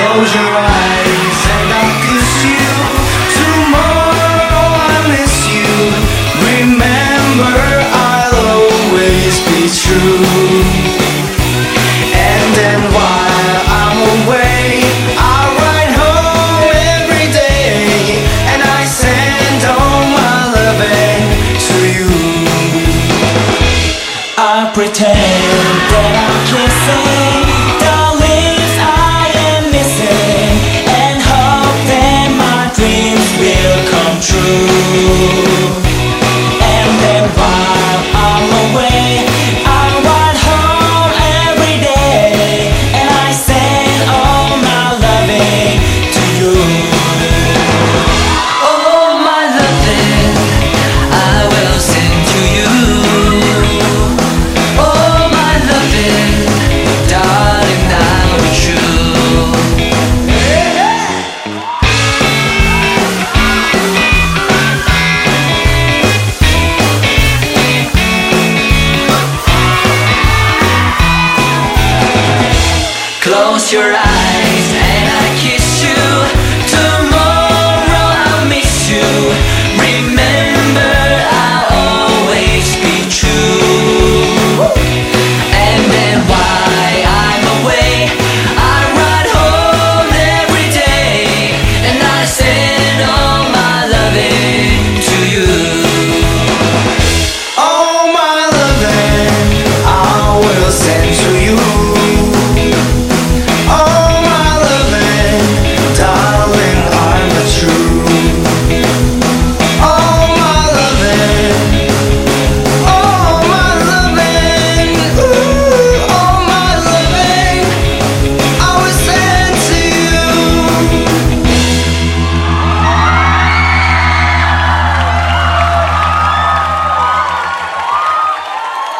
Close your eyes and I'll kiss you. Tomorrow I miss you. Remember, I'll always be true. And then while I'm away, I home every day, and I send all my to you. I pretend that I'm kissing Close your eyes